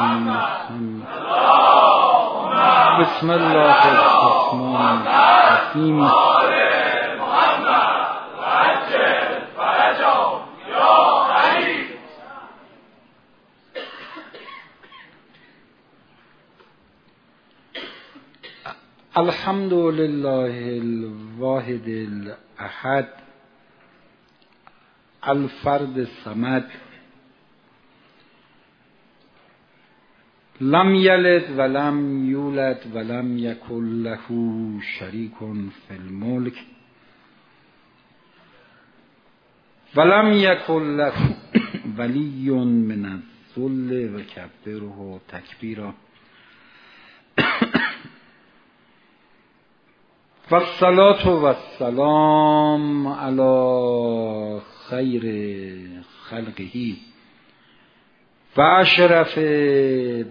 محمد بسم الله الرحمن الرحیم الحمد لله الواحد الأحد الفرد الصمد لم یلد ولم یولد ولم یکن له شریک فی الملک. ولم یکن له ولی من الذل و کبره تکبیرا. و الصلاة و السلام علی خیر خلقه. و اشرف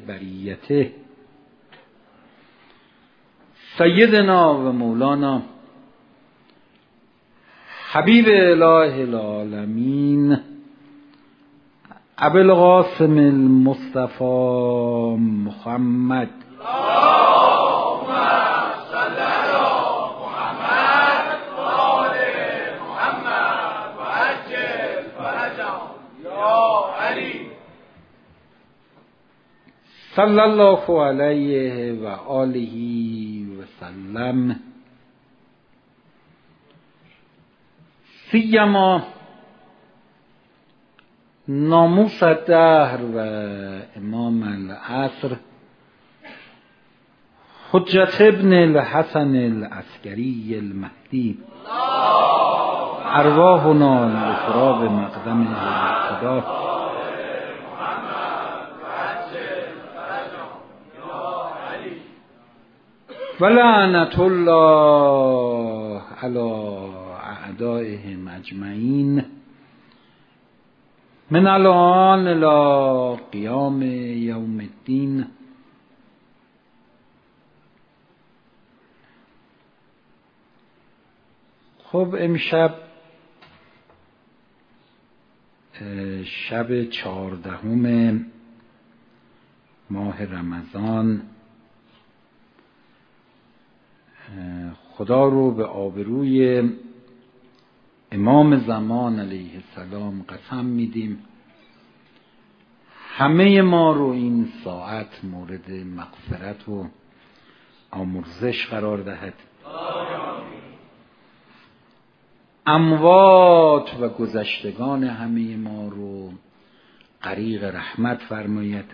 بریته سیدنا و مولانا حبیب اله العالمین ابوالقاسم المصطفى محمد. صلی الله صلى الله عليه وآله وسلم سيما ناموس الدهر وإمام العصر حجة ابن الحسن العسكري المهدي أرواحنا لفراغ مقدمه الخدا ولعنت الله على اعدائهم اجمعین. من الان الى قیام یوم الدین. خب امشب شب چهاردهم ماه رمضان. خدا رو به آبروی امام زمان علیه السلام قسم میدیم. همه ما رو این ساعت مورد مغفرت و آمرزش قرار دهد. اموات و گذشتگان همه ما رو غریق رحمت فرماید.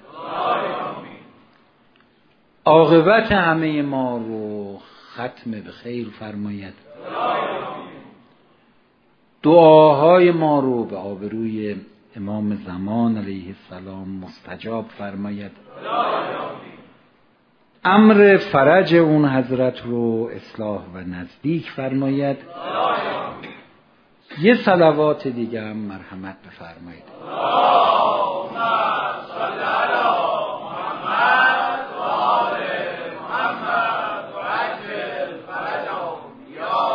عاقبت همه ما رو ختم به خیر فرماید. دعاهای ما رو به آبروی امام زمان علیه السلام مستجاب فرماید. امر فرج اون حضرت رو اصلاح و نزدیک فرماید. یه صلوات دیگه هم مرحمت بفرمایید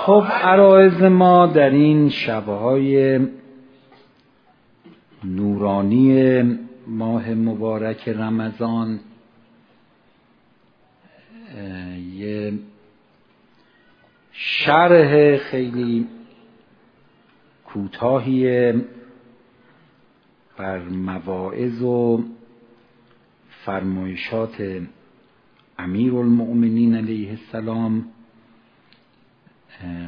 خب عرایز ما در این شبهای نورانی ماه مبارک رمضان یه شرح خیلی کوتاهی بر مواعظ و فرمایشات امیر المؤمنین علیه السلام.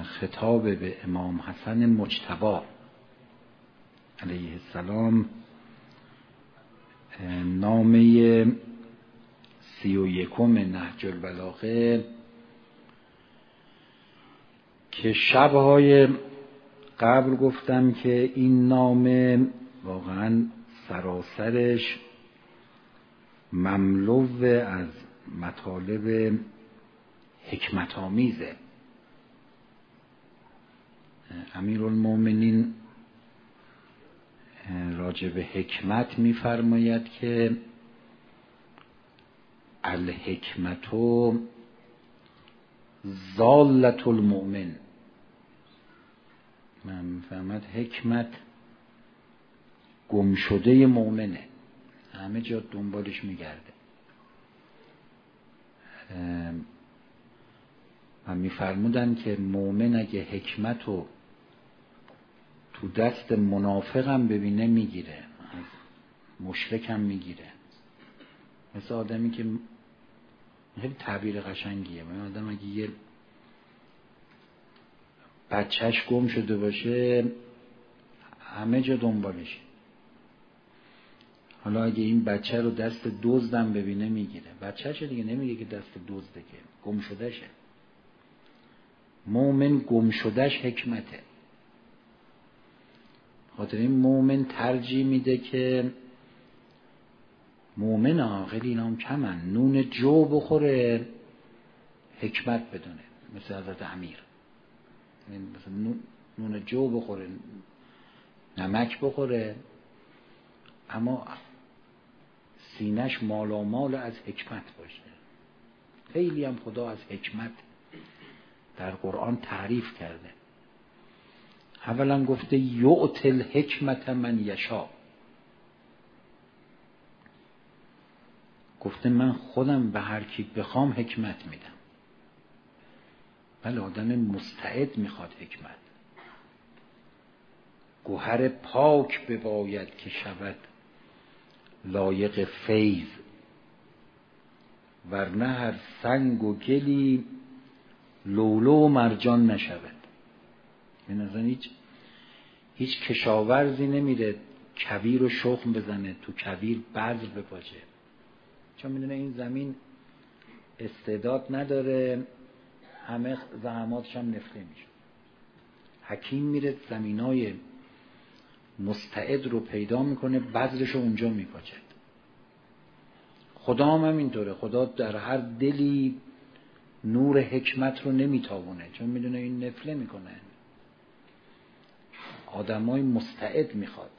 خطاب به امام حسن مجتبا علیه السلام نامه سی و یکم نهج البلاغه که شبهای قبل گفتم که این نامه واقعا سراسرش مملو از مطالب حکمت آمیزه امیر المومنین راجع حکمت میفرماید که الحکمت زالت المؤمن من می‌فهمد حکمت گم شده مؤمنه. همه جا دنبالش میگرده. و میفرمودن که مؤمن اگه حکمت رو تو دست منافقم ببینه می‌گیره. مشرکم می‌گیره. مثل آدمی که خیلی تعبیر قشنگیه. من آدم اگه یه بچهش گم شده باشه همه جا دنبالش حالا اگه این بچه رو دست دزدم ببینه می‌گیره. بچهش دیگه نمیگه که دست دزده که گم شدهشه. مؤمن گم شدهش حکمته. خاطر این مؤمن ترجیح میده که مؤمن عاقل اینا هم کمن. نون جو بخوره حکمت بدونه. مثل حضرت امیر. مثل نون جو بخوره نمک بخوره. اما سینش مال از حکمت باشه. خیلی هم خدا از حکمت در قرآن تعریف کرده. اولا گفته یعت الحکمت من یشا. گفته من خودم به هر کی بخوام حکمت میدم. بله آدم مستعد می‌خواد حکمت. گوهر پاک بباید که شود لایق فیض. ورنه هر سنگ و گلی لولو و مرجان نشود. به نظر هیچ هیچ کشاورزی نمیره کویر و شخم بزنه تو کویر بذر بپاچه چون می‌دونه این زمین استعداد نداره همه زحماتش هم نفته میشه. حکیم میره زمینای مستعد رو پیدا می‌کنه بذرش رو اونجا میپاچد خدا هم همینطوره. خدا در هر دلی نور حکمت رو نمیتابونه. چون می‌دونه این نفله می‌کنه. آدمای مستعد می‌خواد.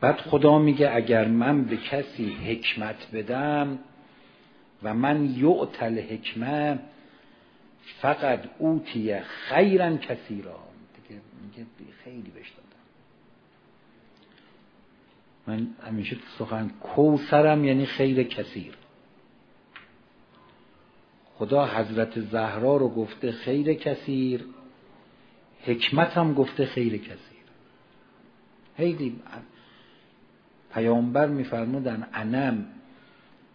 بعد خدا میگه اگر من به کسی حکمت بدم و من یعتل حکمه فقط اوتی خیرا کسی را دیگه میگه خیلی بهش دادم. من همیشه سخن کوسرم یعنی خیر کثیر. خدا حضرت زهرا رو گفته خیر کثیر حکمت هم گفته خیر کثیر خیلی پیامبر میفرمودن انم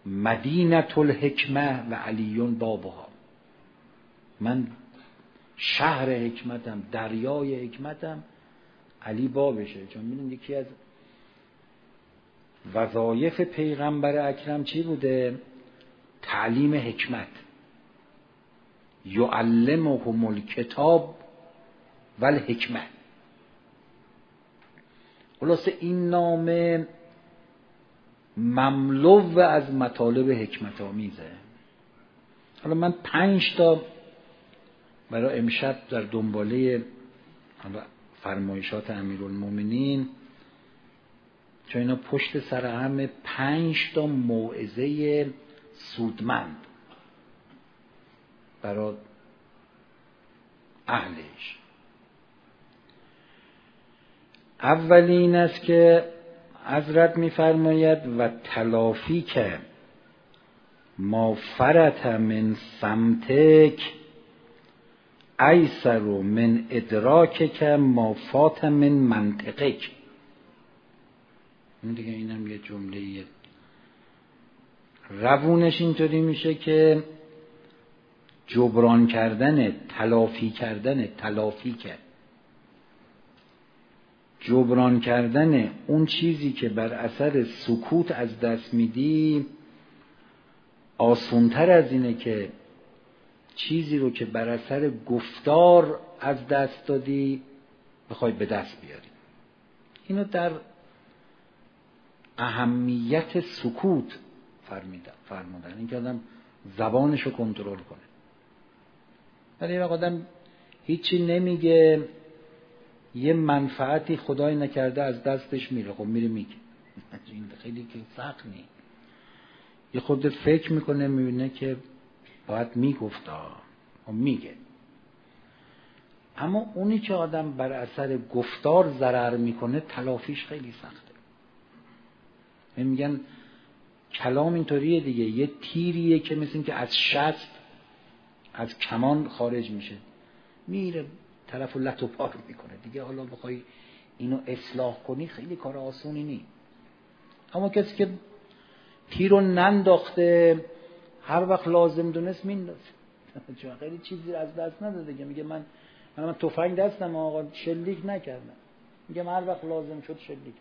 مدینت الحکمه و علیون بابها. من شهر حکمتم دریای حکمتم علی بابشه. چون می‌دونید یکی از وظایف پیغمبر اکرم چی بوده؟ تعلیم حکمت. یعلمهم الکتاب و الحکمت خلاصه این نامه مملو از مطالب حکمت آمیزه. حالا من پنج تا برای امشب در دنباله فرمایشات امیرالمومنین چون اینا پشت سر هم پنج تا موعظه سودمند برای اهلش. اولین است که حضرت میفرماید و تلافی که ما فرت من سمتک ایسر و من ادراک که ما فات من منطقک. این دیگه اینم یه جمله روونش اینطوری میشه که جبران کردن تلافی کردن تلافی کرد جبران کردن اون چیزی که بر اثر سکوت از دست میدی آسونتر از اینه که چیزی رو که بر اثر گفتار از دست دادی بخوای به دست بیاری. اینو در اهمیت سکوت فرمودن. این که آدم زبانش رو کنترل کنه. ولی آدم هیچی نمیگه یه منفعتی خدای نکرده از دستش میره. خب میره میگه. این خیلی که سخت نی یه خود فکر می‌کنه می‌بینه که باید میگفتا و خب میگه. اما اونی که آدم بر اثر گفتار ضرر می‌کنه تلافیش خیلی سخته. میگن کلام اینطوریه دیگه. یه تیریه که مثل که از شست از کمان خارج میشه. میره طرف لط و پار می‌کنه. دیگه حالا بخوای اینو اصلاح کنی خیلی کار آسونی نیست. اما کسی که تیر رو ننداخته هر وقت لازم دونست میندازه. چون خیلی چیزی از دست نداده. که میگه من من, من تفنگ دستم آقا شلیک نکردم. میگم هر وقت لازم شد شلیک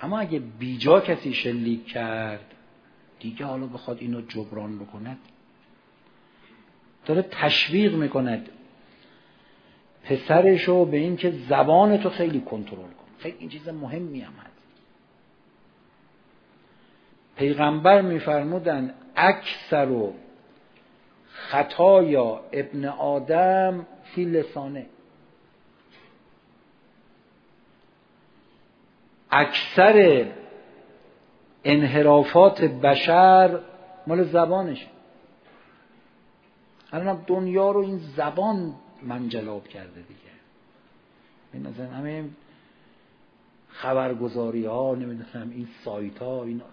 اما اگه بیجا کسی شلیک کرد دیگه حالا بخواد اینو جبران بکند داره تشویق می‌کند. پسرشو به اینکه زبان تو خیلی کنترل کن. خیلی این چیز مهمی هم هست. پیغمبر میفرمودن اکثر و خطایا ابن آدم فی لسانه. اکثر انحرافات بشر مال زبانشه. الان دنیا رو این زبان منجلاب کرده دیگه. مثلا همه خبرگزاری ها نمی‌دونم این سایت ها اینا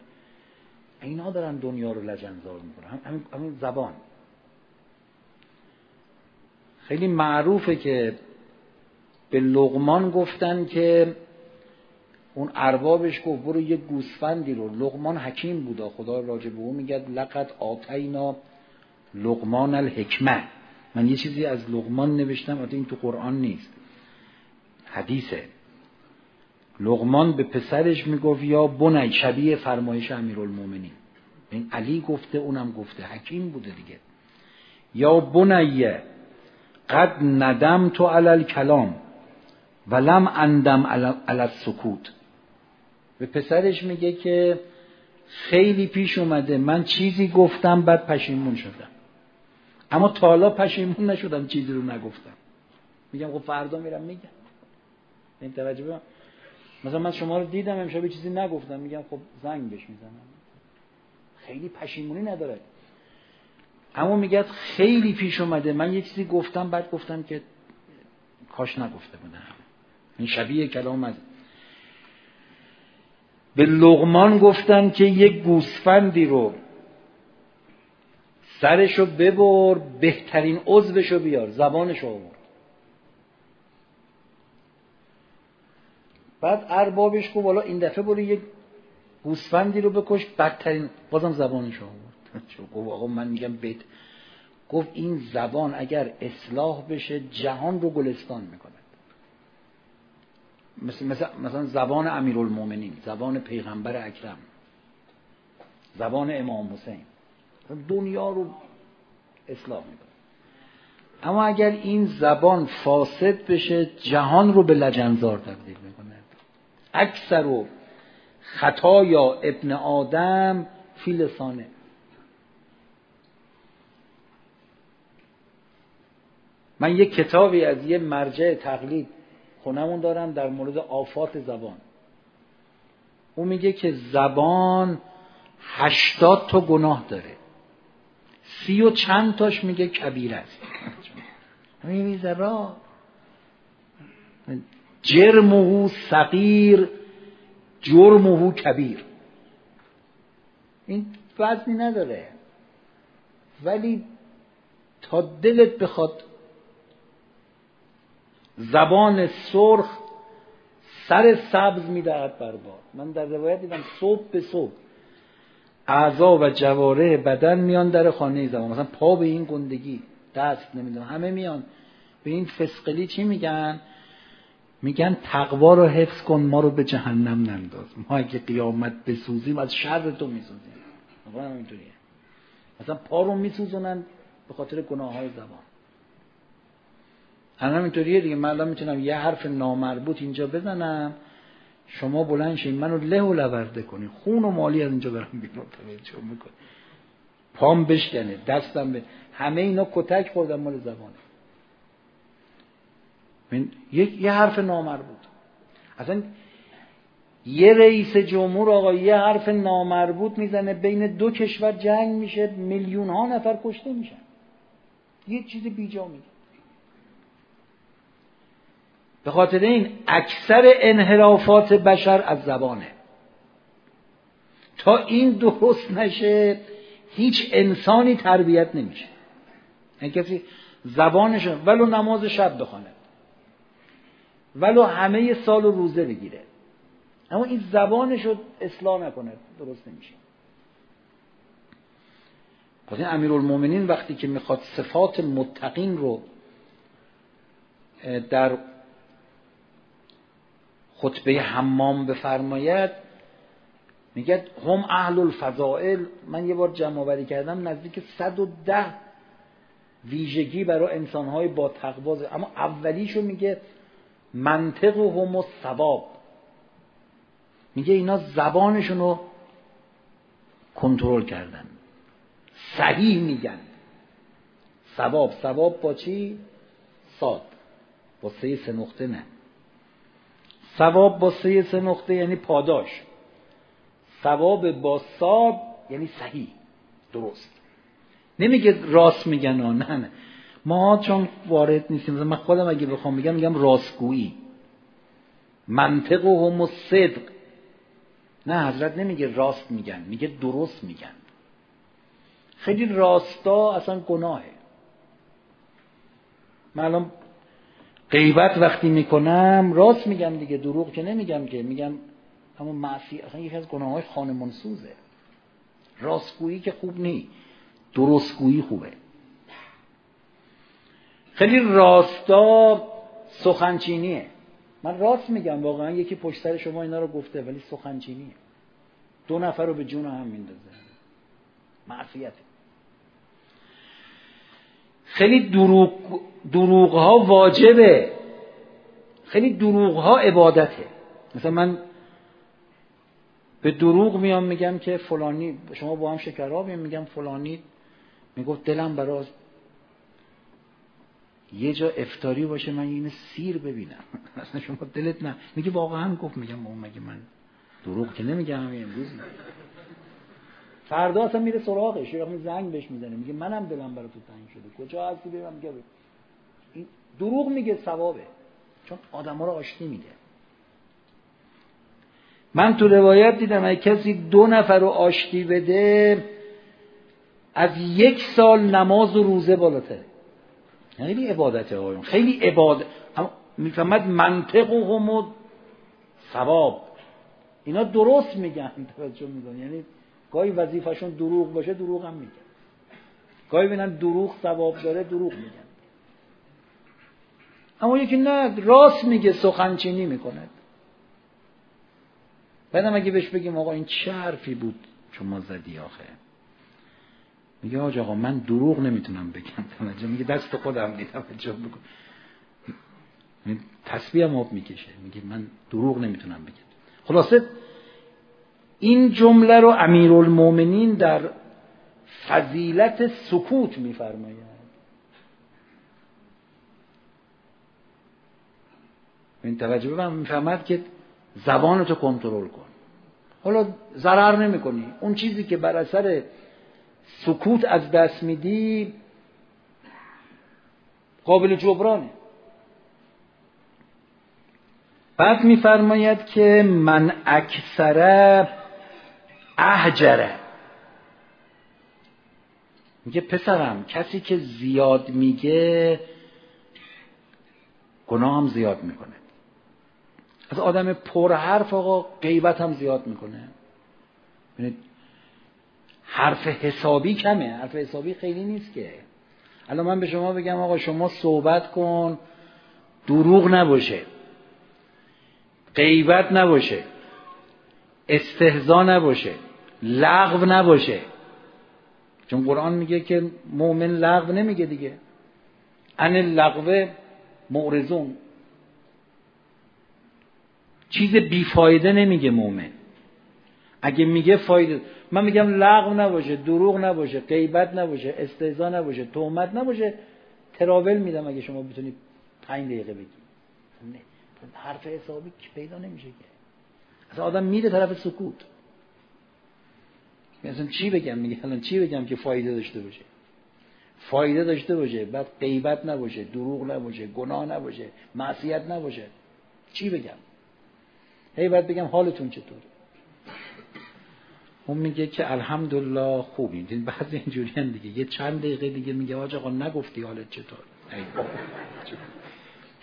اینا دارن دنیا رو لجنزار می‌کنن. همین, همین زبان. خیلی معروفه که به لغمان گفتن که اون اربابش گفت برو یه گوسفندی رو. لغمان حکیم بودا خدا راجع به اون میگه لقد آتینا لغمان الحکمه. من یه چیزی از لغمان نوشتم البته این تو قرآن نیست. حدیثه. لغمان به پسرش می‌گفت یا بنی شبیه فرمایش امیرالمومنین. این علی گفته اونم گفته. حکیم بوده دیگه. یا بنیه قد ندم تو علل کلام ولم اندم علل سکوت به پسرش میگه که خیلی پیش اومده. من چیزی گفتم بعد پشیمون شدم. اما تا پشیمون نشدم چیزی رو نگفتم. میگم خب فردا میرم میگم. این توجه مثلا من شما رو دیدم امشب چیزی نگفتم. میگم خب زنگ بهش می‌زنم. خیلی پشیمونی نداره. اما میگه خیلی پیش اومده. من یه چیزی گفتم بعد گفتم که کاش نگفته بودم. این شبیه کلام از به لغمان گفتن که یک گوسفندی رو سرشو ببر بهترین عضوشو بیار زبانشو آورد. بعد اربابش گفت حالا این دفعه برو یک گوسفندی رو بکش بدترین بازم زبانش آورد. گفت آقا من میگم بیت گفت این زبان اگر اصلاح بشه جهان رو گلستان می‌کنه مثل مثلا زبان امیرالمومنین زبان پیغمبر اکرم زبان امام حسین. دنیا رو اصلاح می‌کنه. اما اگر این زبان فاسد بشه جهان رو به لجنزار تبدیل می‌کنه. اکثر و خطایا ابن آدم فی لسانه من یک کتابی از یه مرجع تقلید خونمون دارم در مورد آفات زبان. او میگه که زبان هشتاد تا گناه داره. سی و چند تاش میگه کبیر است. میگه را جرمهو صغیر جرمهو کبیر. این وزنی نداره. ولی تا دلت بخواد زبان سرخ سر سبز می‌دهد بر باد. من در روایت دیدم صبح به صبح. اعضا و جواره بدن میان در خانه زبان مثلا پا به این گندگی دست نمی‌دونم همه میان. به این فسقلی چی میگن؟ میگن تقوا رو حفظ کن ما رو به جهنم ننداز. ما اگه قیامت بسوزیم از شر تو میسوزیم. اینطوریه. مثلا پا رو میسوزونن به خاطر گناه های زبان. الان اینطوریه دیگه. من الان می‌تونم یه حرف نامربوط اینجا بزنم. شما بلند شین منو له و لورده کنی خون و مالی از اینجا برم بیرون. توجه می‌کنی پام بشکنه دستم به همه اینا کتک خوردم مال زبانه. من یه حرف نامربوط اصلا یه رئیس جمهور آقا یه حرف نامربوط می‌زنه بین دو کشور جنگ میشه میلیون ها نفر کشته میشن. یه چیز بیجا میگه. به خاطر این اکثر انحرافات بشر از زبانه. تا این درست نشه هیچ انسانی تربیت نمیشه. این کسی زبانش ولو نماز شب بخونه ولو همه سال و روزه بگیره. اما این زبانش رو اصلاح نکنه درست نمیشه. پس این امیرالمومنین وقتی که می‌خواد صفات متقین رو در خطبه حمام بفرماید میگه هم اهل الفضائل من یه بار جمع آوری کردم نزدیک 110 ویژگی برای انسانهای با تقوا اما اولیشو میگه منطق و هم و ثواب. میگه اینا زبانشون رو کنترل کردن. صحیح میگن. ثواب. ثواب با چی؟ صاد. با سه سه نقطه نه. ثواب با سه سه نقطه یعنی پاداش. ثواب با صاد یعنی صحیح. درست. نمیگه راست میگن نه نه. ما چون وارد نیستیم من خودم اگه بخوام بگم میگم راستگویی. منطق و هم و صدق نه حضرت نمیگه راست میگن میگه درست میگن. خیلی راستا اصلا گناهه. من الان غیبت وقتی می‌کنم راست میگم دیگه دروغ که نمیگم که میگم اما معصی اصلا یکی از گناه های خانمانسوزه راستگویی که خوب نی درستگویی خوبه. خیلی راستا سخنچینیه. من راست میگم واقعا یکی پشت سر شما اینا رو گفته ولی سخنچینیه. دو نفر رو به جون هم میندازه. معصیته خیلی دروغ دروغ ها واجبه. خیلی دروغ ها عبادته. مثلا من به دروغ میام میگم که فلانی شما با هم شکرابیم میگم فلانی می‌گفت دلم براز. یه جا افتاری باشه من این سیر ببینم. اصلا شما دلت نه. میگه واقعا گفت میگم اون مگه من دروغ که نمیگم امروز؟ فردا اصلا میره سراغش یه زنگ بهش می‌زنه میگه منم دلم برای تو تنگ شده. کجا هستی؟ بگم میگه این دروغ میگه ثوابه. چون آدما رو آشتی میده. من تو روایت دیدم اگه کسی دو نفر رو آشتی بده از یک سال نماز و روزه بالاتره خیلی عبادت آقایون. خیلی عبادت می‌فهمد منطق و هم و ثواب. اینا درست میگن توجه میگن یعنی گاهی وظیفهشون دروغ باشه دروغ هم میگن. گاهی ببینن دروغ ثواب داره دروغ میگن. اما یکی نه راست میگه سخنچینی می‌کنه بعدم اگه بهش بگیم آقا این چه حرفی بود شما زدی آخه؟ میگه آج آقا من دروغ نمی‌تونم بگم. توجه میگه دست خودم دیدم توجه بکن. تسبیح هم می‌کشه. میگه من دروغ نمی‌تونم بگم. خلاصه این جمله رو امیرالمومنین در فضیلت سکوت میفرماید. این توجه به من می‌فهمد که زبانتو کنترل کن. حالا ضرر نمی‌کنی. اون چیزی که بر اثر سکوت از دست میدی قابل جبرانه. بعد میفرماید که من اکثر احجره میگه پسرم کسی که زیاد میگه گناه هم زیاد می‌کنه. از آدم پر حرف آقا غیبت هم زیاد می‌کنه. حرف حسابی کمه. حرف حسابی خیلی نیست که. الان من به شما بگم آقا شما صحبت کن دروغ نباشه. غیبت نباشه. استهزا نباشه لغو نباشه. چون قرآن میگه که مؤمن لغو نمیگه دیگه. ان لغو معرضون چیز بیفایده نمیگه مؤمن. اگه میگه فایده من میگم لغو نباشه دروغ نباشه غیبت نباشه استهزا نباشه تهمت نباشه. تراول میدم اگه شما بتونید پنج دقیقه بگید حرف حسابی پیدا نمیشه که. اصلا آدم میده طرف سکوت. مثلا چی بگم؟ میگه الان چی بگم که فایده داشته باشه؟ فایده داشته باشه بعد غیبت نباشه دروغ نباشه گناه نباشه معصیت نباشه. چی بگم؟ هی بعد بگم حالتون چطوره؟ اون میگه که الحمدلله خوبی این بعضی اینجوری هم دیگه. یه چند دقیقه دیگه میگه آج آقا نگفتی حالت چطور؟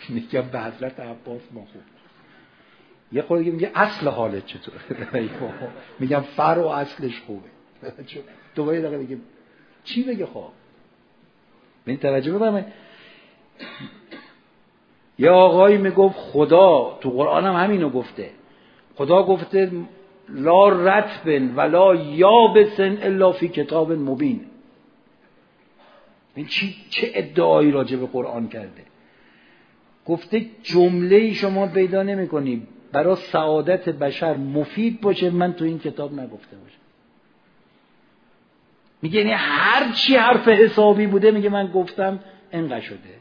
میگه به حضرت عباس ما خوب. یه خود دیگه میگه اصل حالت چطور میگم فر و اصلش خوبه. دوباره دقیقه دیگه چی بگه خواب این توجه بفرمایید یه آقایی می‌گفت خدا تو قرآن هم همینو گفته. خدا گفته لا رتبن ولا یابسن الا فی کتاب مبین. این چی چه ادعایی راجع به قرآن کرده؟ گفته جمله شما پیدا نمی برای سعادت بشر مفید باشه من تو این کتاب نگفته باشم. میگه یعنی هر چی حرف حسابی بوده میگه من گفتم انقدر شده.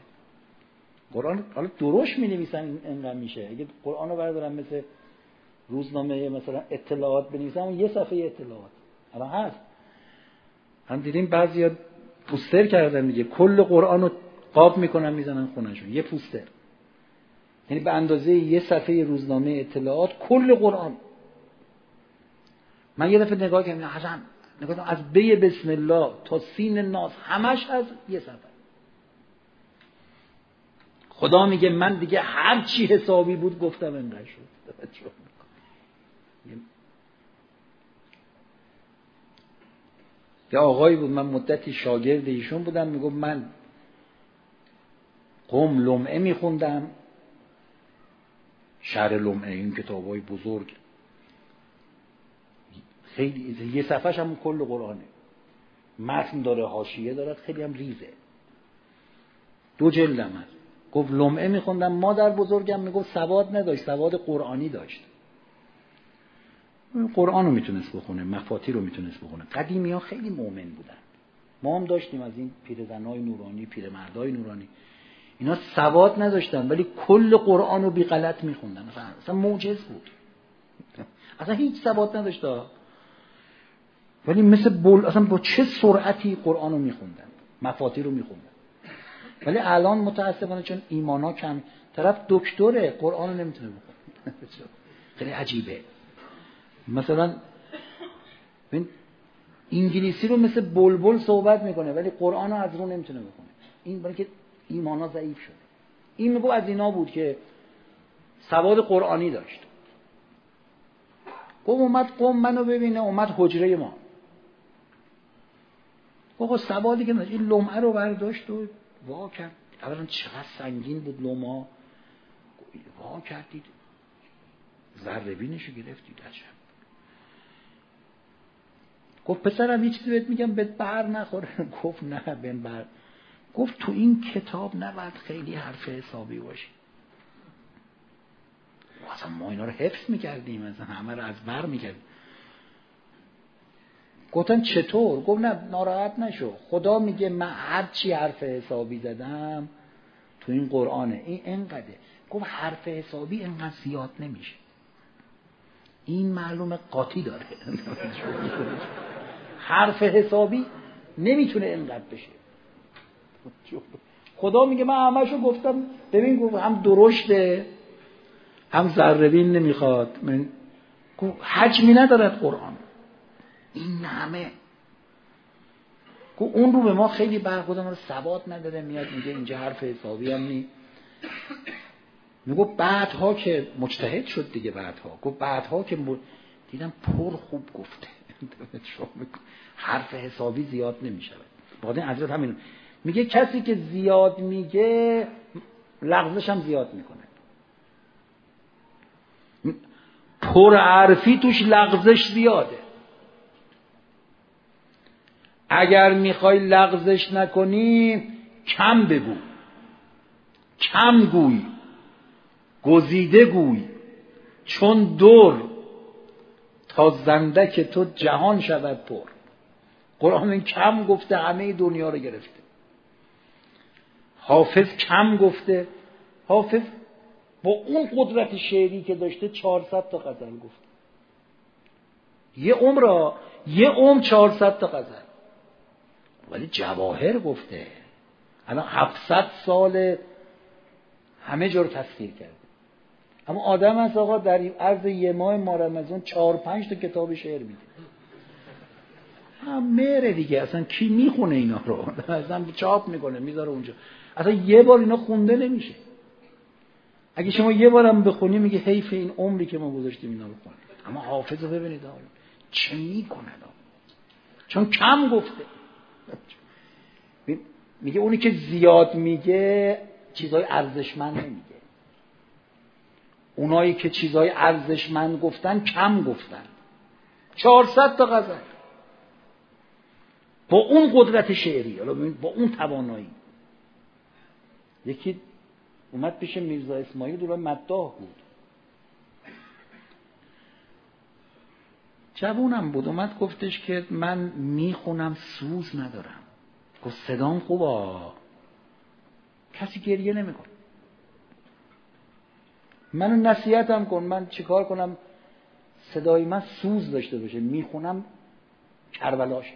قرآن حالا درشت می نویسن انقدر میشه. اگه قرآن رو بردارم مثل روزنامه مثلا اطلاعات بنویسم اون یه صفحه اطلاعات. الان هست. هم دیدیم بعضی پوستر کردن دیگه. کل قرآن رو قاب می‌کنن می‌زنن خونشون یه پوستر. یعنی به اندازه یه صفحه روزنامه اطلاعات کل قرآن. من یه دفعه نگاه کردم حسن نگاه از بی بسم الله تا سین ناس همش از یه صفحه. خدا میگه من دیگه هر چی حسابی بود گفتم انقدر شد. یه آقایی بود من مدتی شاگرد ایشون بودم می‌گفت من قوم لمعه میخوندم شهر لمعه این کتاب های بزرگ. خیلی یه صفحش هم کل قرآنه. متن داره حاشیه داره خیلی هم ریزه. دو جلدم هست. گفت لمعه میخوندم مادر بزرگم می‌گفت سواد نداشت سواد قرآنی داشت. قرآن رو می‌تونست بخونه مفاتی رو می‌تونست بخونه. قدیمی ها خیلی مؤمن بودن. ما هم داشتیم از این پیرزنهای نورانی پیرمردهای نورانی. اینا سواد نداشتن ولی کل قرآن رو بی غلط میخوندن اصلا موجز بود. اصلا هیچ سواد نداشته ولی مثل بول اصلا با چه سرعتی قرآن رو میخوندن؟ مفاتی رو میخوندن. ولی الان متاسفانه چون ایمان ها کم طرف دکتره قرآن رو نمی‌تونه بخونه. خیلی عجیبه. مثلا انگلیسی رو مثل بلبل صحبت می‌کنه ولی قرآن رو از رو نمی‌تونه بخونه. این برای که ایمان ها ضعیف شده این میگو از اینا بود که سواد قرآنی داشت. گفت اومد قوم منو ببینه اومد حجره ما. گفت سوادی که این لمعه رو برداشت و وا کرد. اولا چقدر سنگین بود لما وا کردید ذره بینشو گرفتید عجب. گفت پسرم یه چیزی بهت میگم بهت بر نخوره. گفت نه بهم بر گفت تو این کتاب نباید خیلی حرف حسابی باشی. اصلا ما اینا رو حفظ می‌کردیم اصلا همه رو از بر می‌کردیم. گفتن چطور؟ گفت نه ناراحت نشو. خدا میگه من هر چی حرف حسابی زدم تو این قرآنه. این انقدره. گفت حرف حسابی انقدر زیاد نمیشه. این معلوم قاطی داره. حرف حسابی نمی‌تونه انقدر بشه. خدا میگه من همشو گفتم. ببین گفت هم درشته هم ذربین نمی‌خواد. من حجمی ندارد قرآن. این همه. اون رو به ما خیلی برخورد ما رو ثبات نداره میاد میگه اینجا حرف حسابی هم نی میگو بعدها که مجتهد شد دیگه بعدها. گفت بعدها که دیدم پر خوب گفته. حرف حسابی زیاد نمیشه بعد حضرت همین میگه کسی که زیاد میگه لغزش هم زیاد می‌کنه. پر عرفی توش لغزش زیاده. اگر می‌خوای لغزش نکنی کم بگو. کم گوی. گزیده گوی. چون دور. تا زندک تو جهان شود پر. قرآن کم گفته همه دنیا رو گرفته. حافظ کم گفته. حافظ با اون قدرت شعری که داشته 400 تا غزل گفته. یه عمر یه عمر 400 تا غزل. ولی جواهر گفته. الان 700 سال همه جور تفسیر کرده. اما آدم از آقا در عرض یه ماه ما رمزون چهار پنج تا کتاب شعر میده. مهره دیگه. اصلا کی می‌خونه اینا رو؟ اصلا چاپ می‌کنه می‌ذاره اونجا. اصلا یه بار اینا خونده نمیشه. اگه شما یه بارم بخونی میگه حیف این عمری که ما گذاشتیم اینا رو اما حافظ رو ببینید آقا. چه می‌کنه چون کم گفته. میگه اونی که زیاد میگه چیزای ارزشمند نمیگه. اونایی که چیزای ارزشمند گفتن کم گفتن. 400 تا غزل. با اون قدرت شعری با اون توانایی. یکی اومد پیش میرزا اسماعیل دورا مداح بود. جوونم بود. اومد گفتش که من می‌خونم سوز ندارم. گفت صدام خوبا کسی گریه نمیکن منو نصیحتم کن. من چیکار کنم؟ صدای من سوز داشته باشه. می‌خونم کربلاش.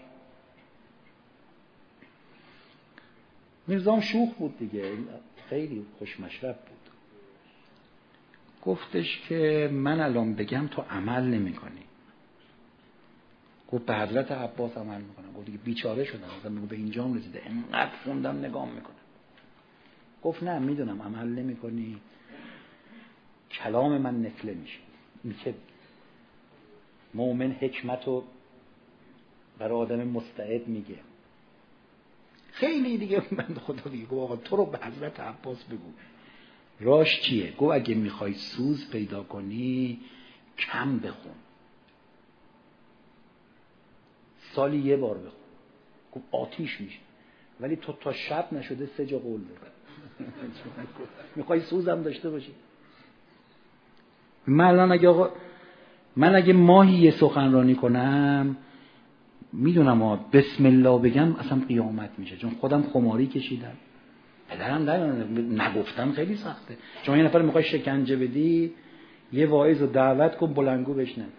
میرزام شوخ بود دیگه. خیلی خوش مشرب بود. گفتش که من الان بگم تو عمل نمی کنی گفت به حضرت عباس عمل می‌کنم. گفت دیگه بیچاره شدم. مثلا میگو به اینجام رسیده. انقدر خوندم نگام می‌کنم. گفت نه می‌دونم. عمل نمی کنی کلام من نفله میشه. که مؤمن حکمت رو برای آدم مستعد میگه. خیلی دیگه من خدا دیگه آقا تو رو به حضرت عباس بگو. راش چیه؟ گو اگه می‌خوای سوز پیدا کنی کم بخون. سالی یه بار بخون. گفت آتیش میشه. ولی تو تا شب نشده سه جا قول بزن می‌خوای سوزم داشته باشی. من الان اگه آقا من اگه ماهی یه سخنرانی کنم می‌دونم ها بسم الله بگم اصلا قیامت میشه. چون خودم خماری کشیدم. پدرم نگفتم خیلی سخته. چون یه نفر می‌خوای شکنجه بدی یه واعظ رو دعوت کن بلنگو بشند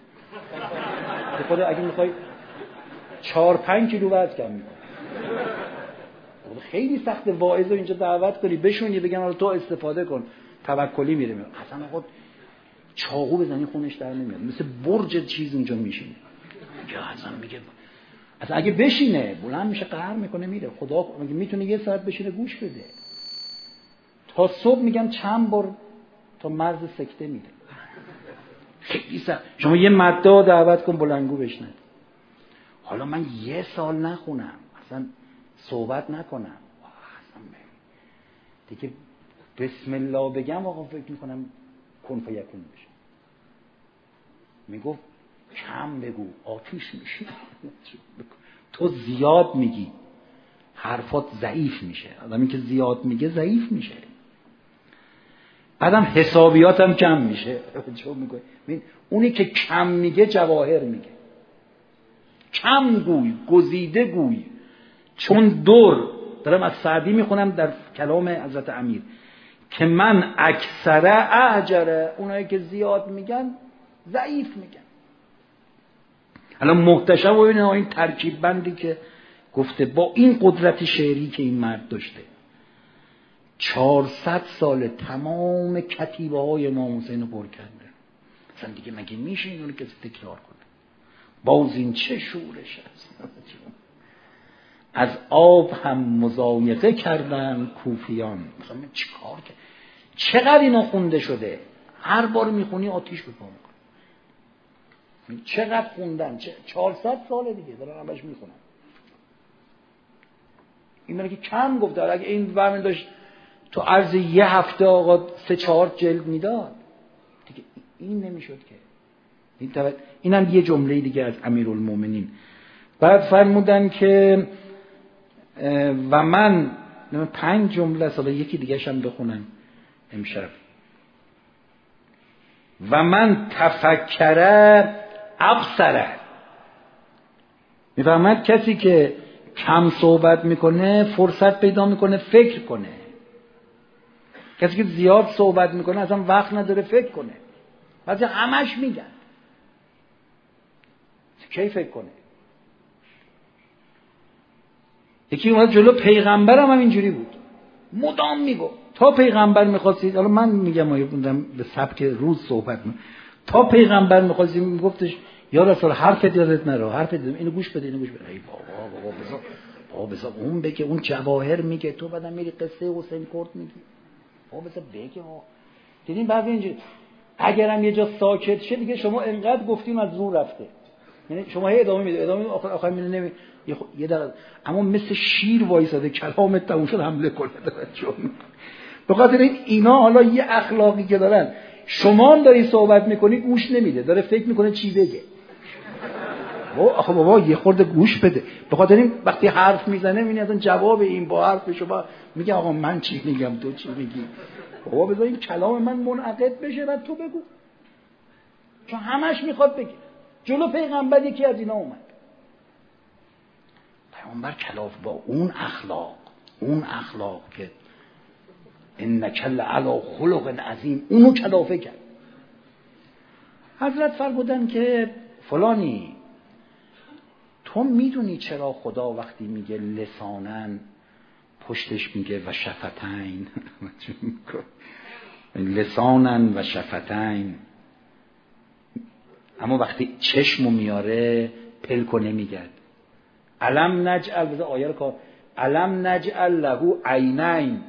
خدا اگه می‌خوای چهار پنج کیلو وزن کم میکن خیلی سخته. واعظ رو اینجا دعوت کنی بشونی بگن تو استفاده کن. توکلی میره اصلا خود چاقو بزنی خونش در نمیاد. مثل برج چیز اونجا میشینه. میگه حسن میگه از اگه بشینه بلند میشه قهر می‌کنه میره. خدا می‌تونه یه ساعت بشینه گوش بده؟ تا صبح میگم چند بار تا مرز سکته میره خیلی سخت. شما یه مده دعوت کن بلنگو بشنه حالا من یه سال نخونم. اصلا صحبت نکنم. دیگه بسم الله بگم آقا فکر می‌کنم کن فیکون بشه. می‌گفت کم بگو آتیش میشه. تو زیاد میگی حرفات ضعیف میشه. آدمی که زیاد میگه ضعیف میشه. بعدم حسابیاتم کم میشه. اونی که کم میگه جواهر میگه. کم گوی گزیده گوی. چون دور دارم از سعدی می‌خونم در کلام حضرت امیر. که من اکثره اعجره اونایی که زیاد میگن ضعیف میگن. الان محتشم و این ترکیب بندی که گفته با این قدرت شعری که این مرد داشته. چهارصد سال تمام کتیبه های امام حسین رو پر کرده. اصلا دیگه مگه میشه اینو کسی تکرار کنه؟ باز این چه شورش است؟ از آب هم مزایقه کردن کوفیان. مثلا چیکار کرد چقدر اینا خونده شده؟ هر بار می‌خونی آتیش بپا چقدر خوندن؟ چه 400 ساله دیگه دارن همش می‌خونن. این که کم گفت اگه این برمی داشت تو عرض یه هفته آقا سه چهار جلد می‌داد دیگه این نمی‌شد که. این اینم یه جمله دیگه از امیرالمومنین. بعد فرمودن که و من پنج جمله ساله یکی دیگه هم بخونم امشب. و من تفکره ابصره. می‌فهمد کسی که کم صحبت می‌کنه فرصت پیدا می‌کنه فکر کنه. کسی که زیاد صحبت می‌کنه اصلا وقت نداره فکر کنه. بعضی همش میگن. کی فکر کنه؟ یکی اومد جلو پیغمبرم هم اینجوری بود. مدام میگو تا پیغمبر می‌خواستید حالا من میگم به سبک روز صحبت می تا پیغمبر می‌خواستید میگفتش یا رسول حرف یادت نرو حرف اینو گوش بده اینو گوش بده. ای بابا بابا بذار بابا بذار اون بگه اون جواهر میگه. تو بعدم میری قصه حسین کرد میگی. بابا بذار بگه. دیدین بعد اینجوری اگرم یه جا ساکت شه دیگه شما انقدر گفتیم از زور رفته. یعنی شما هی ادامه میده. ادامه آخر آخر میده نمی یه دقیقه. اما مثل شیر وایساده کلام تموم شد حمله کنه. چون به خاطر این اینا حالا یه اخلاقی که دارن. شما هم داری صحبت می‌کنی گوش نمیده. داره فکر می‌کنه چی بگه. آخه بابا یه خورده گوش بده. به خاطر این وقتی حرف می‌زنه می‌بینی اصلا جواب این با حرف شما میگه آقا من چی میگم تو چی میگی؟ بابا بذار این کلام من منعقد بشه بعد تو بگو. چون همش می‌خواد بگه. جلو پیغمبر یکی از اینا اومد. پیغمبر کلاف با اون اخلاق اون اخلاق که انکل علا خلق عظیم اونو کلافه کرد. حضرت فرمودن که فلانی تو می‌دونی چرا خدا وقتی میگه لسانن پشتش میگه و شفتین؟ لسانن و شفتین. اما وقتی چشمو میاره پلکو نمیگرد. علم نجعل بذار آیه رو علم نجعل لهو عینین.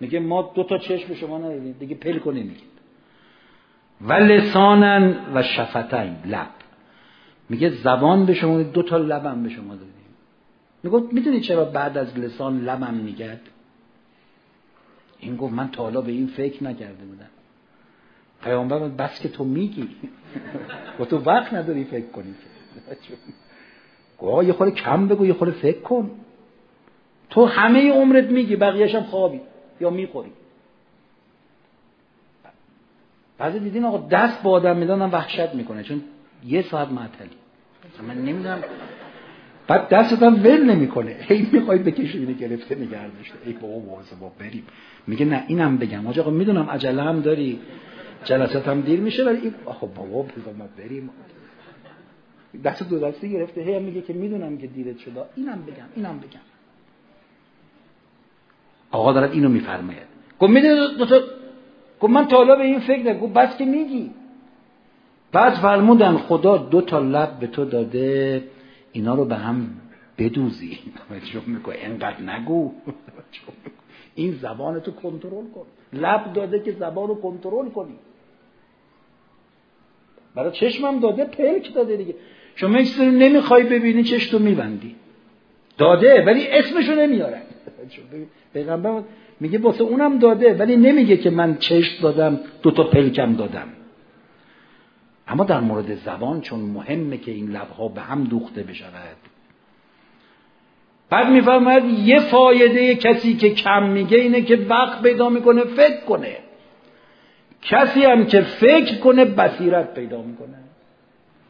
میگه ما دو تا چشم شما ندیدیم دیگه پلکو نمیگید و لسانن و شفتین لب. میگه زبان به شما دو تا لبم به شما دادیم. میگه می‌دونی چرا بعد از لسان لبم میگد این گفت من تا حالا به این فکر نکرده بودم. پیامبر بس که تو میگی. و تو وقت نداری فکر کنی. گوه یه خورده کم بگو یه خورده فکر کن. تو همه عمرت میگی بقیهش هم خوابی. یا می‌خوری. بعضی دیدین آقا دست با آدم می‌دانم وحشت می‌کنه. چون یه ساعت معطلی من نمی‌دونم. بعد دستت هم ول نمی‌کنه. هی می‌خوای بکشی اینه گرفته نگه ای بابا واسه با بریم. میگه نه اینم بگم. آقا می‌دونم عجله هم داری. جلسات هم دیر میشه ولی آخه بابا بذار ما بریم. دست دو دستی گرفته. هی میگه که می‌دونم که دیرت شده اینم بگم اینم بگم. آقا دارد اینو میفرماید. گفت می‌دونی دو تا گفت من تا به این فکر نکنم بس که میگی. بعد فرمودن خدا دو تا لب به تو داده اینا رو به هم بدوزی. میگه اینقدر نگو. این زبان تو کنترل کن. لب داده که زبان رو کنترل کنی. برای چشمم داده پلک داده دیگه. شما این نمی‌خوای ببینی چش تو میبندی. داده ولی اسمشو نمیارن پیغمبر میگه واسه اونم داده ولی نمیگه که من چشم دادم دو تا پلکم دادم. اما در مورد زبان چون مهمه که این لبها به هم دوخته بشود. بعد میفرماید یه فایده کسی که کم میگه اینه که وقت پیدا می‌کنه فکر کنه. کسی هم که فکر کنه بصیرت پیدا می‌کنه.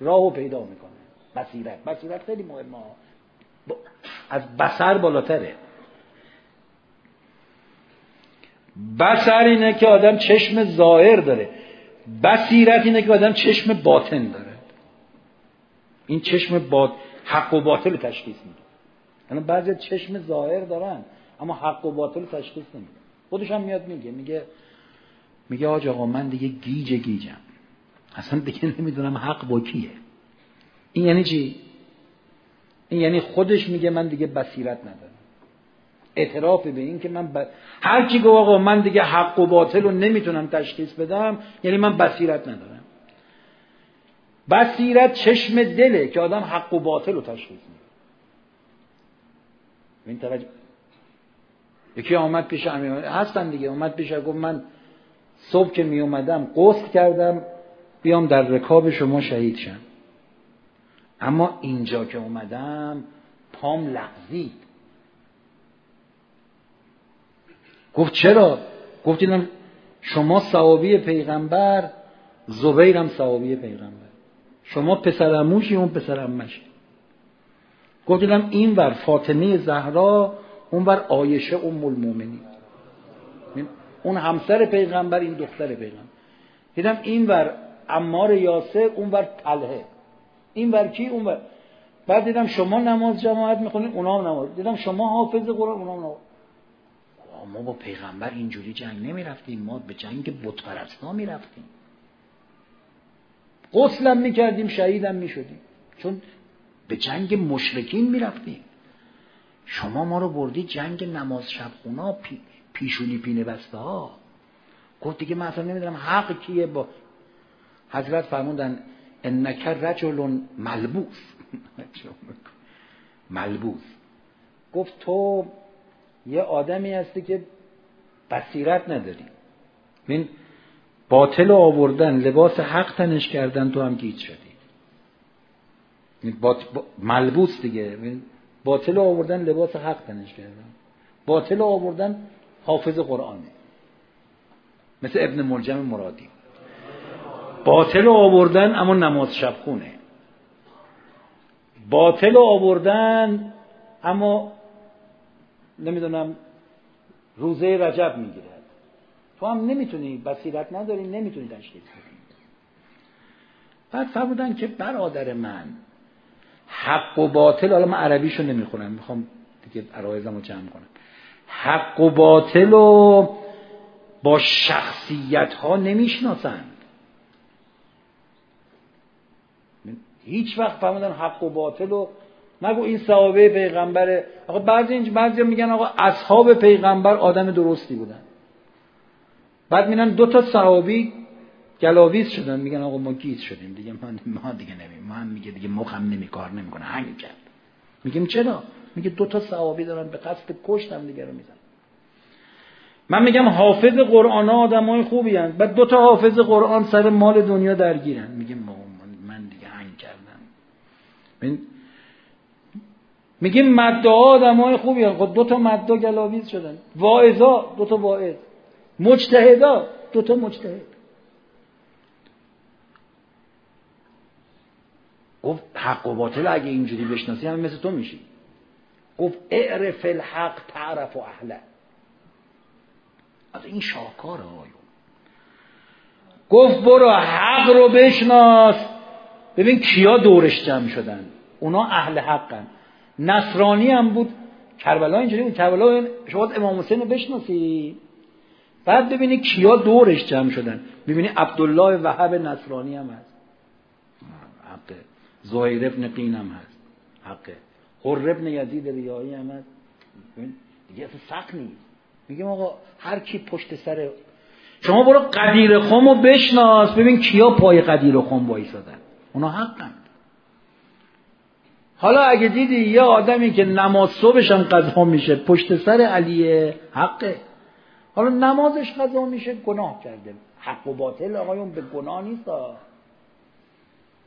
راهو پیدا می‌کنه. بصیرت. بصیرت خیلی مهمه. از بسر بالاتره. بسر اینه که آدم چشم ظاهر داره. بصیرت اینه که آدم چشم باطن داره. این چشم باد حق و باطل تشخیص میده. یعنی بعضی چشم ظاهر دارن اما حق و باطل تشخیص نمیده. خودش هم میاد میگه میگه میگه آج آقا من دیگه گیج گیجم. اصلا دیگه نمی‌دونم حق با کیه. این یعنی چی؟ این یعنی خودش میگه من دیگه بصیرت ندارم. اعتراف به این که من ب... هر کی گفت آقا من دیگه حق و باطل رو نمی‌تونم تشخیص بدم یعنی من بصیرت ندارم. بصیرت چشم دله که آدم حق و باطل رو تشخیص میده. این توجه یکی آمد پیش امیر هستن دیگه. آمد پیش گفت من صبح که می اومدم قصد کردم بیام در رکاب شما شهید شم. اما اینجا که اومدم پام لغزید. گفت چرا؟ گفت شما ثوابی پیغمبر زبیرم ثوابی پیغمبر. شما پسرموشی اون پسرمشی گفت دیدم این ور فاطمه زهرا اون ور آیشه ام المؤمنین. اون همسر پیغمبر این دختر پیغمبر. دیدم این ور امار یاسر اون ور طلحه. این ور کی؟ اون ور. بعد دیدم شما نماز جماعت می‌خونید اونا نماز. دیدم شما حافظ قرآن اونا هم نماز. ما با پیغمبر اینجوری جنگ نمی رفتیم ما به جنگ بت می رفتیم غسلم می‌کردیم شهیدم می‌شدیم. چون به جنگ مشرکین می‌رفتیم. شما ما رو بردی جنگ نماز شب خونا پی، پیشونی پینه بسته ها گفت دیگه من اصلا نمی‌دونم حق کیه با حضرت فرموندن انک رجل ملبوس. ملبوس. گفت تو یه آدمی هستی که بصیرت نداری. این باطل آوردن لباس حق تنش کردن تو هم گیت شدی. ملبوس دیگه. باطل آوردن لباس حق تنش کردن. باطل آوردن حافظ قرآنه. مثل ابن ملجم مرادی. باطل آوردن اما نماز شب خونه. باطل آوردن اما نمی‌دونم روزه رجب می‌گیرد. تو هم نمی‌تونی بصیرت نداری نمی‌تونی تشخیص بدی. بعد فرمودن که برادر من حق و باطل حالا من عربیشو نمی‌خونم می‌خوام دیگه عرایزم رو جمع کنم. حق و باطل رو با شخصیت ها نمی‌شناسند. هیچ وقت فرمودن حق و باطل و نگو این صحابه پیغمبره آقا بعضی بعضی میگن آقا اصحاب پیغمبر آدم درستی بودن. بعد میگن دو تا صحابی گلاویز شدن میگن آقا ما گیت شدیم. دیگه ما, ما دیگه نمیم ما هم میگه دیگه مخم نمیکار نمی‌کنه هنگ کرد. میگیم چرا؟ میگه دو تا صحابی دارن به قصد کشتم دیگه رو میزن من میگم حافظ قرآن ها آدم های خوبی هن. بعد دو تا حافظ قرآن سر مال دنیا درگیرن. میگیم من دیگه هنگ کردم. میگیم مده آدم های خوبی. خود خب دو تا مده گلاویز شدن. واعظا دو تا واعظ. مجتهدا دو تا مجتهد. گفت حق و باطل اگه اینجوری بشناسی همه مثل تو میشی. گفت اعرف الحق تعرف و اهله از این شاهکار آیون گفت برو حق رو بشناس. ببین کیا دورش جمع شدن. اونا اهل حقن. نصرانی هم بود. کربلا اینجوری بود. کربلا شما امام حسین رو بشناسی. بعد ببینی کیا دورش جمع شدن. ببینی عبدالله وهب نصرانی هم هست. حقه زهیر ابن قین هم هست. حقه حر ابن یزید ریایی هم هست. دیگه اصلا سخت نیست. میگیم آقا هر کی پشت سر شما برو قدیر خم رو بشناس. ببین کیا پای قدیر خم وایسادن. اونا حقن. حالا اگه دیدی یه آدمی که نماز صبحش هم قضا میشه پشت سر علیه حقه. حالا نمازش قضا میشه گناه کرده. حق و باطل آقایون به گناه نیست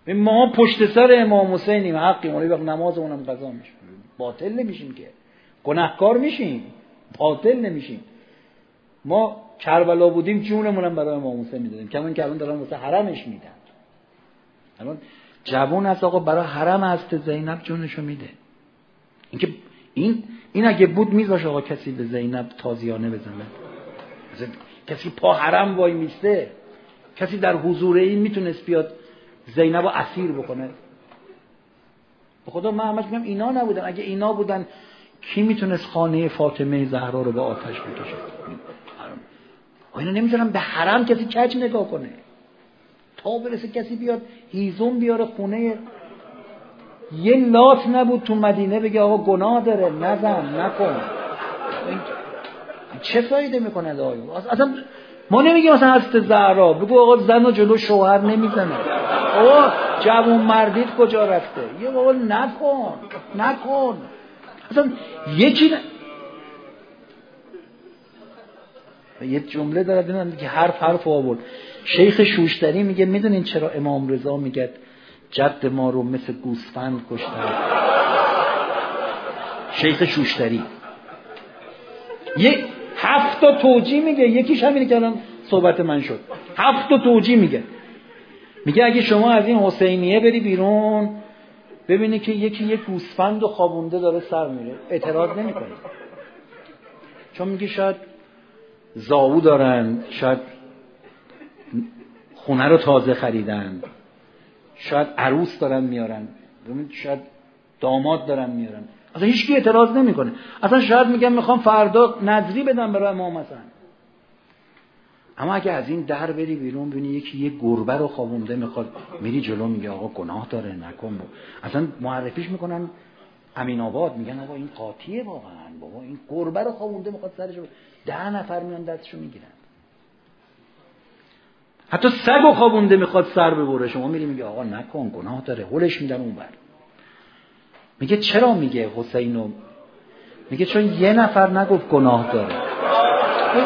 ما پشت سر امام حسینیم حقیم. ولی وقت نماز اونم قضا میشه. باطل نمیشیم که. گناهکار میشیم باطل نمیشیم. ما کربلا بودیم جونمونم برای امام حسین می‌دادیم. کمان که الان دارن واسه حرمش میدن. الان جوون از آقا برای حرم هست زینب جونشو میده. اینکه این این اگه بود میذاش آقا کسی به زینب تازیانه بزنه. کسی پا حرم وای میسته. کسی در حضور این می‌تونست بیاد زینب رو اسیر بکنه. به خدا من همش میگم اینا نبودن. اگه اینا بودن کی می‌تونست خانه فاطمه زهرا رو به آتش بکشه؟ اینا نمی‌تونن به حرم کسی کج نگاه کنه. تا برسه کسی بیاد هیزون بیاره خونه. یه لات نبود تو مدینه بگه آقا گناه داره نزن نکن. چه فایده می‌کنه دایو اصلا ما نمیگیم مثلا هست زهرا. بگو آقا زن و جلو شوهر نمی‌زنه. آقا جوون مردید کجا رفته؟ یه بابا نکن نکن. اصلا یکی یه جمله داره ببینن که حرف حرف آورد. شیخ شوشتری میگه می‌دونین چرا امام رضا میگه جد ما رو مثل گوسفند کشتن؟ شیخ شوشتری. یه هفت تا توجی میگه یکیش همینه که الان صحبت من شد. هفت تا توجی میگه. میگه اگه شما از این حسینیه بری بیرون ببینی که یکی یک گوسفند و خوابونده داره سر میره. اعتراض نمی‌کنه چون میگه شاید زاو دارن شاید خونه رو تازه خریدن شاید عروس دارن میارن شاید داماد دارن میارن. اصلا هیچ اعتراض نمی‌کنه. اصلا شاید میگم می‌خوام فردا نظری بدم برای امام حسن اما اگه از این در بری بیرون ببینی یکی یه گربه رو خوابونده می‌خواد میری جلو میگه آقا گناه داره نکن. اصلا معرفیش می‌کنن امین آباد میگن آقا این قاطیه واقعا. بابا این گربه رو خوابونده می‌خواد سرش ده نفر میان دستشو می‌گیرن. حتی سگ و خوابونده می‌خواد سر ببره. شما میری میگه آقا نکن گناه داره. هولش میدن اون بر میگه چرا میگه حسینو میگه چون یه نفر نگفت گناه داره.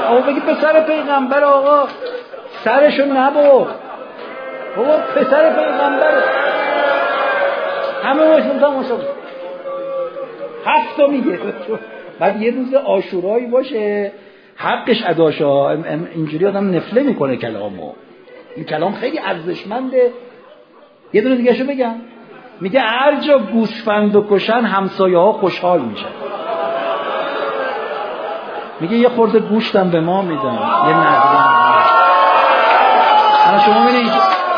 آقا بگی پسر پیغمبر آقا سرشو نبر بابا پسر پیغمبر. همه مشتم تا مشتم هفت میگه. بعد یه روز آشورایی باشه. حقش اداشا اینجوری آدم نفله می‌کنه کلامو. این کلام خیلی ارزشمنده. یه دونه دیگه شو بگم. میگه هر جا گوسفند و کشن همسایه ها خوشحال میشن. میگه یه خورده گوشتم به ما میدن. یه نظرم شما می‌دید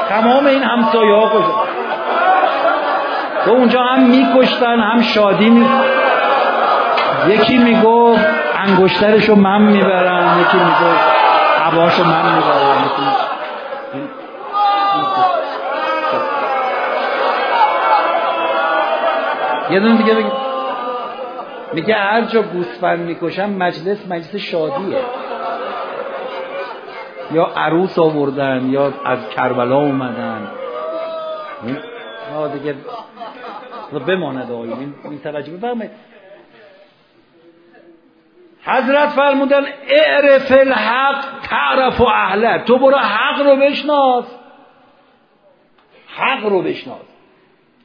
تمام این همسایه ها خوشحال تو اونجا هم میکشتن هم شادی می یکی میگو انگشترشو من می‌برن یکی میگو هواشو من می‌برن یه دونه دیگه میگه هر جا گوسفند می‌کشن مجلس مجلس شادیه. یا عروس آوردن یا از کربلا اومدن. دیگه بماند آقای این توجه بفرمایید. حضرت فرمودن اعرف الحق تعرف و اهله. تو برو حق رو بشناس. حق رو بشناس.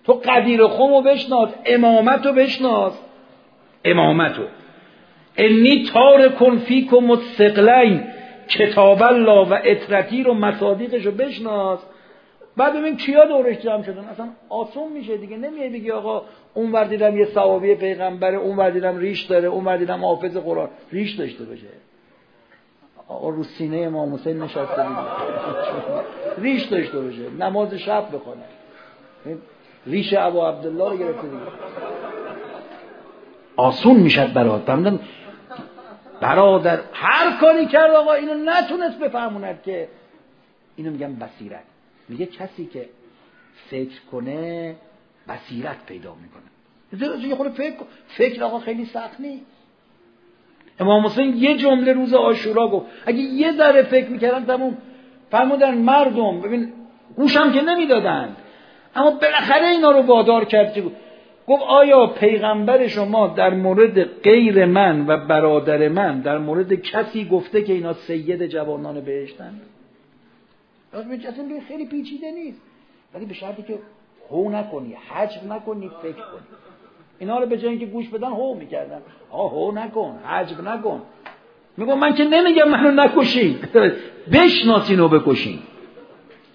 تو قدیر خم رو بشناس. امامت رو بشناس. امامت رو. انی تارکن فیکم مستقلین کتاب الله و اطرتی رو مصادیقش رو بشناس. بعد ببین کیا دورش جمع شدن؟ اصلا آسون میشه دیگه. نمیای بگی آقا اون ور دیدم یه ثوابی پیغمبره اون ور دیدم ریش داره اون ور دیدم حافظ قرآن. ریش داشته باشه. آقا رو سینه امام حسین نشسته ریش داشته باشه. نماز شب بخونه. ریش ابو عبدالله رو گرفته دیگه. آسون می‌شد برات. برادر هر کاری کرد آقا اینو نتونست بفهموند که اینو میگم بصیرت. میگه کسی که فکر کنه بصیرت پیدا می‌کنه. یه خود فکر فکر آقا خیلی سخت نیست. امام حسین یه جمله روز آشورا گفت. اگه یه ذره فکر می‌کردن تموم. فرمودن مردم ببین گوشم که نمی‌دادند اما بالاخره اینا رو وادار کرد گفت آیا پیغمبر شما در مورد غیر من و برادر من در مورد کسی گفته که اینا سید جوانان بهشتن؟ اصلا خیلی پیچیده نیست. ولی به شرطی که هو نکنی حجم نکنی فکر کنی. اینا رو به جای اینکه گوش بدن هو می‌کردن. آه هو نکن حجم نکن. میگم من که نمیگم منو نکشین. بشناسین و بکشین.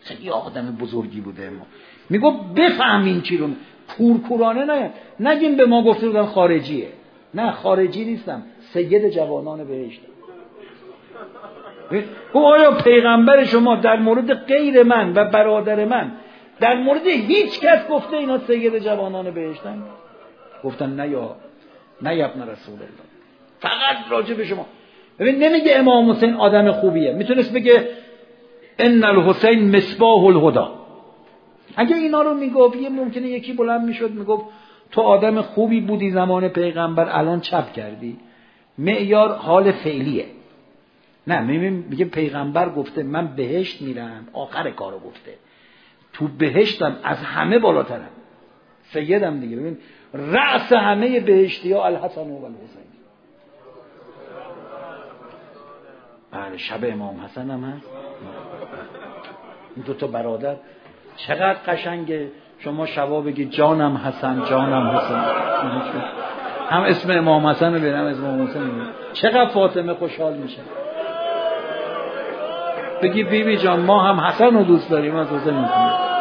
خیلی آدم بزرگی بوده ما. میگو بفهمین چی رو. کورکورانه نه. نگیم به ما گفته بودن خارجیه. نه خارجی نیستم. سید جوانان بهشتم گفت آیا پیغمبر شما در مورد غیر من و برادر من در مورد هیچ کس گفته اینا سید جوانان بهشتن؟ گفتن نه یا نه ابن رسول الله. فقط راجع به شما. ببین نمیگه امام حسین آدم خوبیه. می‌تونست بگه ان الحسین مصباح الهدا اگه اینا رو می‌گفت یه ممکنه یکی بلند می‌شد می‌گفت تو آدم خوبی بودی زمان پیغمبر الان چپ کردی. معیار حال فعلیه. نه میگه پیغمبر گفته من بهشت میرم. آخر کارو گفته. تو بهشتم از همه بالاترم. سیدم دیگه. ببین رأس همه بهشتی ها الحسن و الحسین. بله شب امام حسن هم هست. این دو تا برادر. چقدر قشنگه شما شبا بگی جانم حسن جانم حسن. هم اسم امام حسن رو هم اسم امام حسن چقدر فاطمه خوشحال میشه. بگی بیبی بی جان ما هم حسن رو دوست داریم از حسین می‌کنیم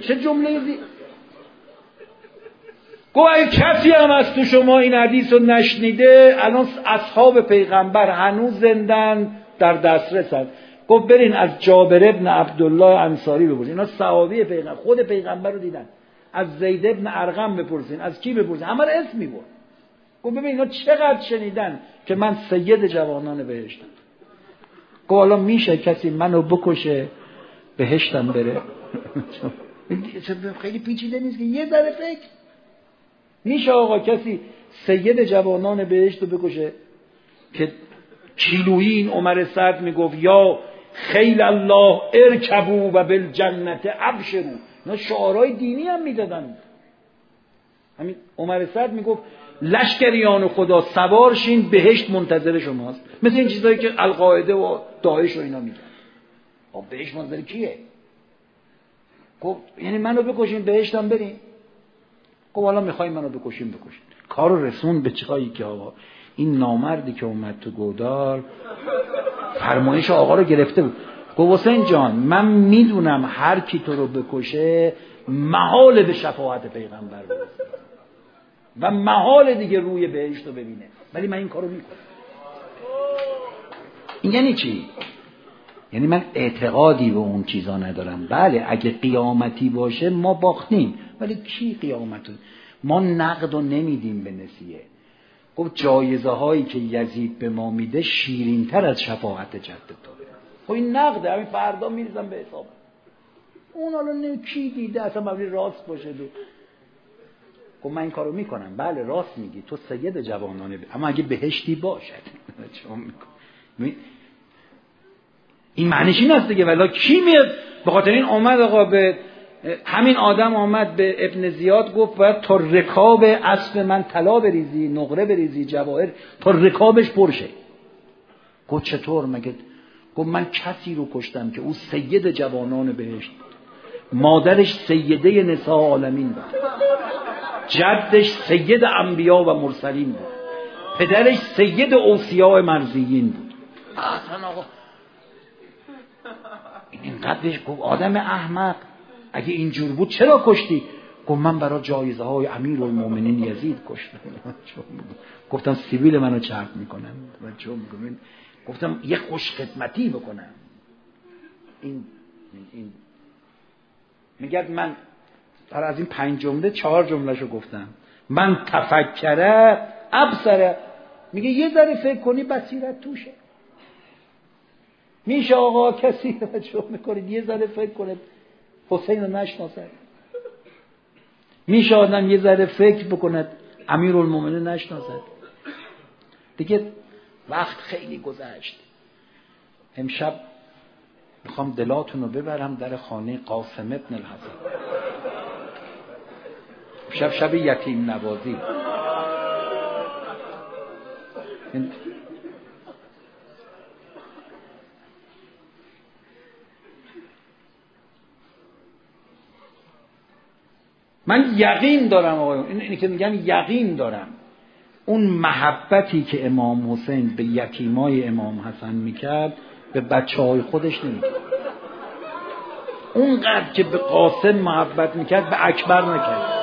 چه جمله زی گوه کسی هم از تو شما این حدیث رو نشنیده الان اصحاب پیغمبر هنوز زندن در دسترس هست گفت برین از جابر ابن عبدالله انصاری بپرسین. اینا صحابی پیغمبر خود پیغمبر رو دیدن. از زید ابن ارقم بپرسین. از کی بپرسین؟ همه اسم می‌برد. گفت ببین اینا چقدر شنیدن که من سید جوانان بهشتم. گفت حالا میشه کسی منو بکشه بهشتم بره. خیلی پیچیده نیست که یه ذره فکر. میشه آقا کسی سید جوانان بهشت رو بکشه که کیلویی این عمر سعد می‌گفت یا خیل الله ارکبو و بالجنت ابشرو. اینا شعارهای دینی هم می‌دادن. همین عمر سعد می‌گفت لشکریان خدا سوارشین بهشت منتظر شماست. مثل این چیزهایی که القاعده و داعش و اینا میگن. بهشت منتظر کیه؟ گفت یعنی منو بکشین بهشتم بریم گفت حالا می‌خوای منو بکشیم بکشین. کارو رسون به چایی که آقا این نامردی که اومد تو گودار فرمایش آقا رو گرفته بود. گفت حسین جان من می‌دونم هر کی تو رو بکشه محال به شفاعت پیغمبر برسه و محال دیگه روی بهشت رو ببینه. ولی من این کارو می‌کنم. این یعنی چی؟ یعنی من اعتقادی به اون چیزا ندارم. بله اگه قیامتی باشه ما باختیم. ولی کی قیامت ما نقد و نمیدیم به نسیه. گفت جایزه هایی که یزید به ما میده شیرین تر از شفاعت جد تو. خب این نقده همین فردا میریزم به حساب. اون حالا کی دیده؟ اصلا راست باشه دو خب من این کارو می‌کنم. بله راست میگی. تو سید جوانانه اما اگه بهشتی باشد. این معنیش این دیگه. ولی کی میاد؟ به خاطر این آمد آقا به همین آدم آمد به ابن زیاد گفت باید تا رکاب اسب من طلا بریزی نقره بریزی جواهر تا رکابش پرشه گفت چطور مگه؟ گفت من کسی رو کشتم که او سید جوانان بهشت. مادرش سیده نساء عالمین بود. جدش سید انبیا و مرسلین بود. پدرش سید اوسیاء مرزیین بود. اصلا آقا. اینقدرش گفت آدم احمق. اگه اینجور بود چرا کشتی؟ گفت من برای جایزه های امیر المومنین یزید کشتم. گفتم سیبیل منو چرک می‌کنم گفتم یه خوش خدمتی بکنم. این این میگه من در از این پنج جمله چهار جمله رو گفتم. من تفکره ابسره میگه یه ذره فکر کنی بصیرت توشه. میشه آقا کسی توجه می‌کنید یه ذره فکر کنه. حسین رو نشناسد میشه آدم یه ذره فکر بکند امیر المومنه نشناسد دیگه وقت خیلی گذشت. امشب می‌خوام دلاتون رو ببرم در خانه قاسم ابن الحسن. شب شب یتیم نوازی. من یقین دارم آقایون اینی که میگم یقین دارم. اون محبتی که امام حسین به یتیمای امام حسن می‌کرد به بچه های خودش نمی‌کرد. اونقدر که به قاسم محبت می‌کرد به اکبر نکرد.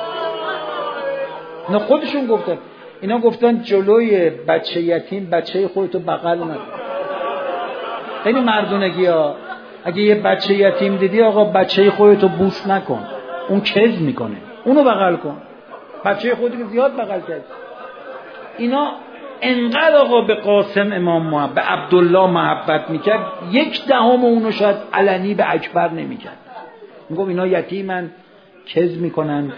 نه خودشون گفتن. اینا گفتن جلوی بچه یتیم بچه خودتو بغل نکن. خیلی مردونگی ها. اگه یه بچه یتیم دیدی آقا بچه خودتو بوس نکن. اون کز می‌کنه. اونو بغل کن. بچه خودی که زیاد بغل کرد. اینا انقدر آقا به قاسم امام محبت به عبدالله محبت می‌کرد یک دهم اونو شاید علنی به اکبر نمی‌کرد. میگم اینا یتیمن کز می‌کنن.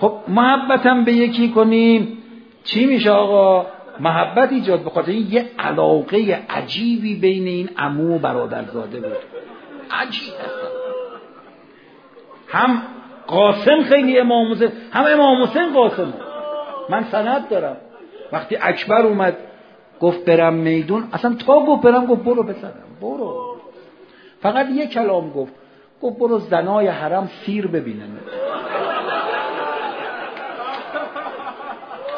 خب محبتم به یکی کنیم. چی میشه آقا؟ محبت ایجاد بخاطر این یه علاقه عجیبی بین این امو و برادرزاده بود. عجیب. هم قاسم خیلی امام حسین هم امام حسین قاسم من سند دارم. وقتی اکبر اومد گفت برم میدون اصلا تا گفت برم گفت برو بزنم برو. فقط یه کلام گفت گفت برو زنای حرم سیر ببینن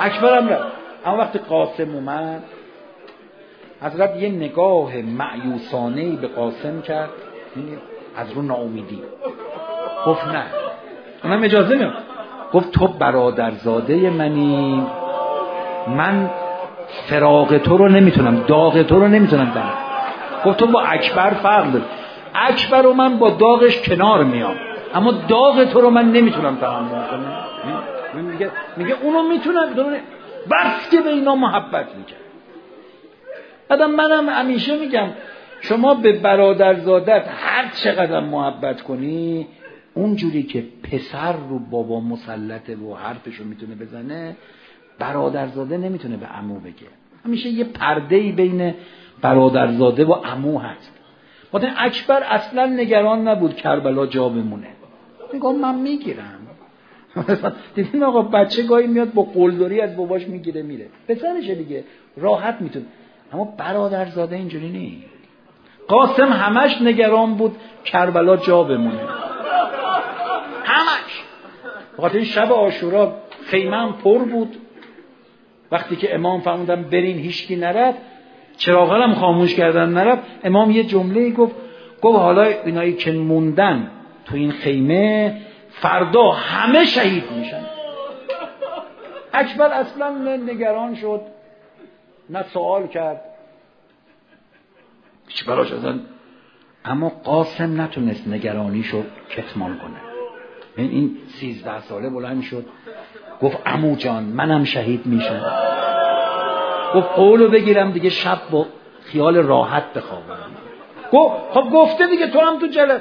اکبرم رفت. اما وقتی قاسم اومد حضرت یه نگاه معیوسانه به قاسم کرد. از رو ناامیدی. گفت نه. اونم اجازه میام گفت تو برادرزاده منی. من فراغ تو رو نمی‌تونم داغ تو رو نمی‌تونم در گفت تو با اکبر فرق داری. اکبر رو من با داغش کنار میام. اما داغ تو رو من نمی‌تونم تحمل کنم. میگه میگه اونو می‌تونم بس که به اینا محبت می‌کرد. بعدم منم همیشه میگم شما به برادرزادت هر چقدر محبت کنی اونجوری که پسر رو بابا مسلطه و حرفشو می‌تونه بزنه برادرزاده نمی‌تونه به عمو بگه. همیشه یه پرده ای بین برادرزاده و عمو هست. خاطر اکبر اصلا نگران نبود کربلا جا بمونه. میگم من می‌گیرم. دیدین آقا بچه گاهی میاد با قلدری از باباش می‌گیره میره. پسرشه دیگه راحت می‌تونه اما برادرزاده اینجوری نیست. قاسم همش نگران بود کربلا جا بمونه. همش. خاطر شب آشورا خیمه پر بود. وقتی که امام فرمودن برین هیچکی نرفت چراغ خاموش کردن نرفت امام یه جمله گفت گفت حالا اینایی که موندن تو این خیمه فردا همه شهید میشن. اکبر اصلا نگران شد نه سوال کرد. هیچ براش ازن اما قاسم نتونست نگرانیشو کتمان کنه. این این سیزده ساله بلند شد. گفت امو جان منم شهید میشم. گفت قولو بگیرم دیگه شب با خیال راحت بخوابم. گفت خب گفته دیگه تو هم تو جل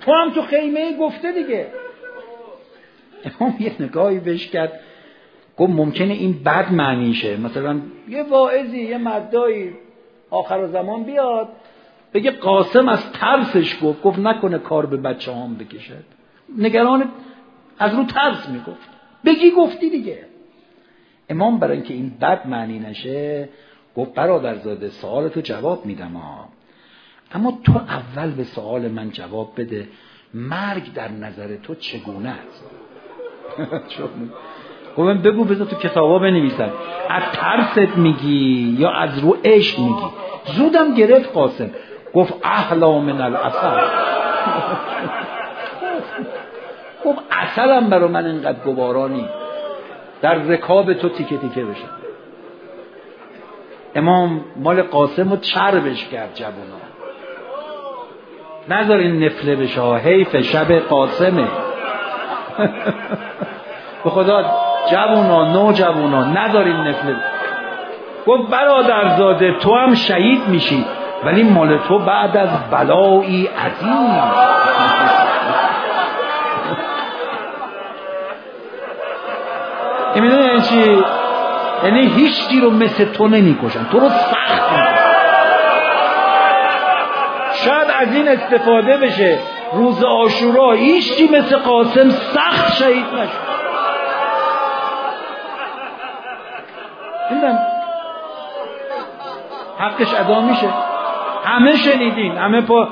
تو هم تو خیمه گفته دیگه. امام یه نگاهی بهش کرد. گفت ممکنه این بد معنیشه مثلا یه واعظی یه مدایی آخر زمان بیاد بگه قاسم از ترسش گفت. گفت نکنه کار به بچه هم بکشد نگران از رو ترس می‌گفت. بگی گفتی دیگه. امام برای اینکه این بد معنی نشه گفت برادرزاده سوال تو جواب میدم ها اما تو اول به سوال من جواب بده. مرگ در نظر تو چگونه است؟ گفتم بگو بذار تو کتابا بنویسن از ترست میگی یا از رو عشق میگی؟ زودم گرفت قاسم. گفت احلا من الاصل گفت اصلم برا من اینقدر گوارانی. در رکاب تو تیکه تیکه بشه. امام مال قاسم رو چربش کرد جوونا. نذارین نفله بشه. حیف شب قاسمه. به خدا جوونا نو جوونا ندارین نفله گفت برادرزاده تو هم شهید میشی ولی مال تو بعد از بلایی عظیم. این یعنی چی؟ یعنی هیچ رو مثل تو نمی‌کشن. تو رو سخت شاید از این استفاده بشه. روز آشورا هیچی مثل قاسم سخت شهید نشد. حقش ادا میشه. همه شنیدین همه پا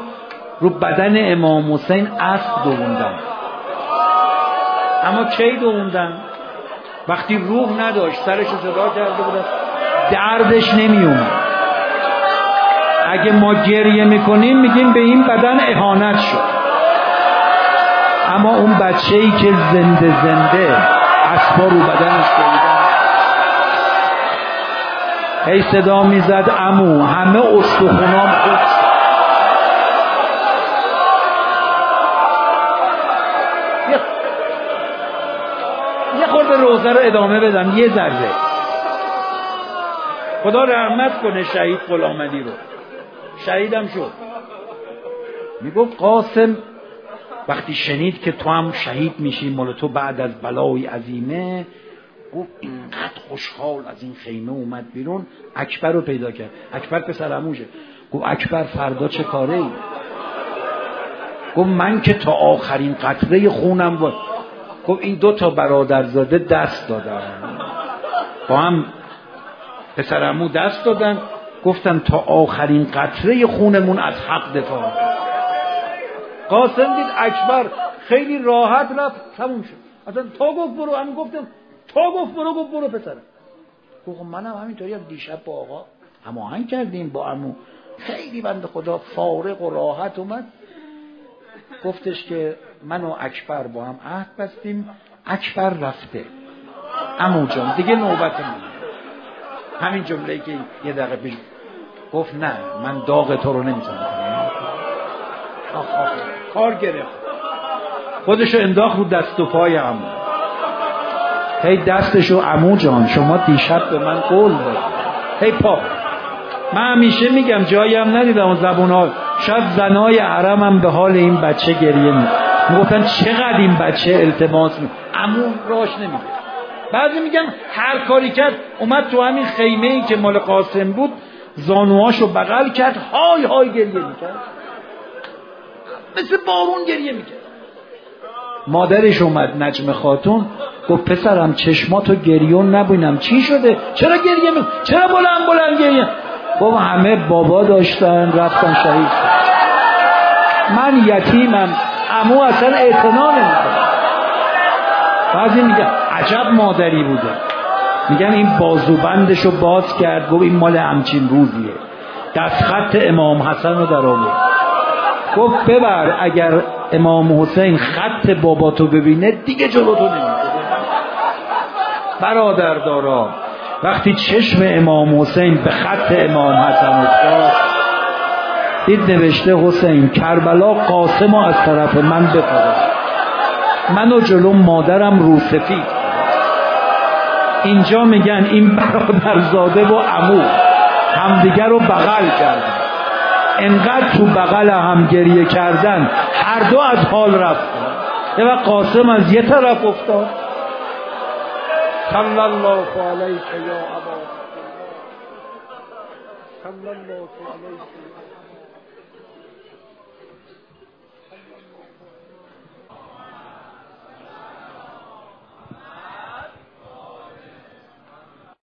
رو بدن امام حسین اسب دووندن. اما کی دووندن؟ وقتی روح نداشت سرش صدا کرده بودن. دردش نمی اومد اگه ما گریه می‌کنیم میگیم به این بدن اهانت شد. اما اون بچه ای که زنده زنده اسبا رو بدنش بریدن هی صدا می‌زد امو همه استخونام خود یه خورده روزه رو ادامه بدم یه ذره. خدا رحمت کنه شهید غلامدی رو. شهیدم شد. می‌گفت قاسم وقتی شنید که تو هم شهید میشی مال تو بعد از بلای عظیمه گفت اینقدر خوشحال از این خیمه اومد بیرون اکبر رو پیدا کرد. اکبر پسر اموشه گفت اکبر فردا چه کاره ای؟ گفت من که تا آخرین قطره خونم بود گفت این دو تا برادرزاده دست دادن. با هم پسر امو دست دادن. گفتن تا آخرین قطره خونمون از حق دفاع. قاسم دید اکبر خیلی راحت رفت تموم شد. اصلا تا گفت برو همین گفتم تا گفت برو گفت برو پسرم. گفت خب منم همینطوری هم دیشب با آقا هماهنگ کردیم با امو. خیلی بند خدا فارق و راحت اومد. گفتش که من و اکبر با هم عهد بستیم. اکبر رفته. امو جان دیگه نوبت من. همین جمله که یه دقیقه پیش گفت نه من داغ تو رو نمی‌تونم کنم. کار گرفت. خودشو انداخت رو دست و پای امو هی دستشو امو جان شما دیشب به من قول دادی. هی پا. من همیشه میگم جایی ندیدم اون زبون ها شاید زنای عرم هم به حال این بچه گریه می می‌گفتن چقدر این بچه التماس می امو راش نمیده بعضی میگن هر کاری کرد اومد تو همین خیمه ای که مال قاسم بود زانوهاشو بغل کرد های های گریه می‌کرد. مثل بارون گریه می‌کرد. مادرش اومد نجم خاتون گفت پسرم چشماتو گریون نبینم. چی شده؟ چرا گریه می چرا بلند بلند گریه؟ بابا همه بابا داشتن رفتن شهید من یتیمم. امو اصلا اعتنا نمی‌کنه. بعضی میگه عجب مادری بوده. میگن این بازوبندشو باز کرد گفت این مال همچین روزیه. دست خط امام حسن رو در آورد. گفت ببر اگر امام حسین خط باباتو ببینه دیگه جلوتو نمیده برادر دارا وقتی چشم امام حسین به خط امام حسن افتاد دید نوشته حسین کربلا قاسم از طرف من بفرست. من و جلو مادرم روسفید اینجا میگن این برادرزاده و عمو همدیگر رو بغل کردن. انقدر تو بغل هم گریه کردن هر دو از حال رفتن یه قاسم از یه طرف افتاد. صلی الله علیه یا ابا صلی الله علیه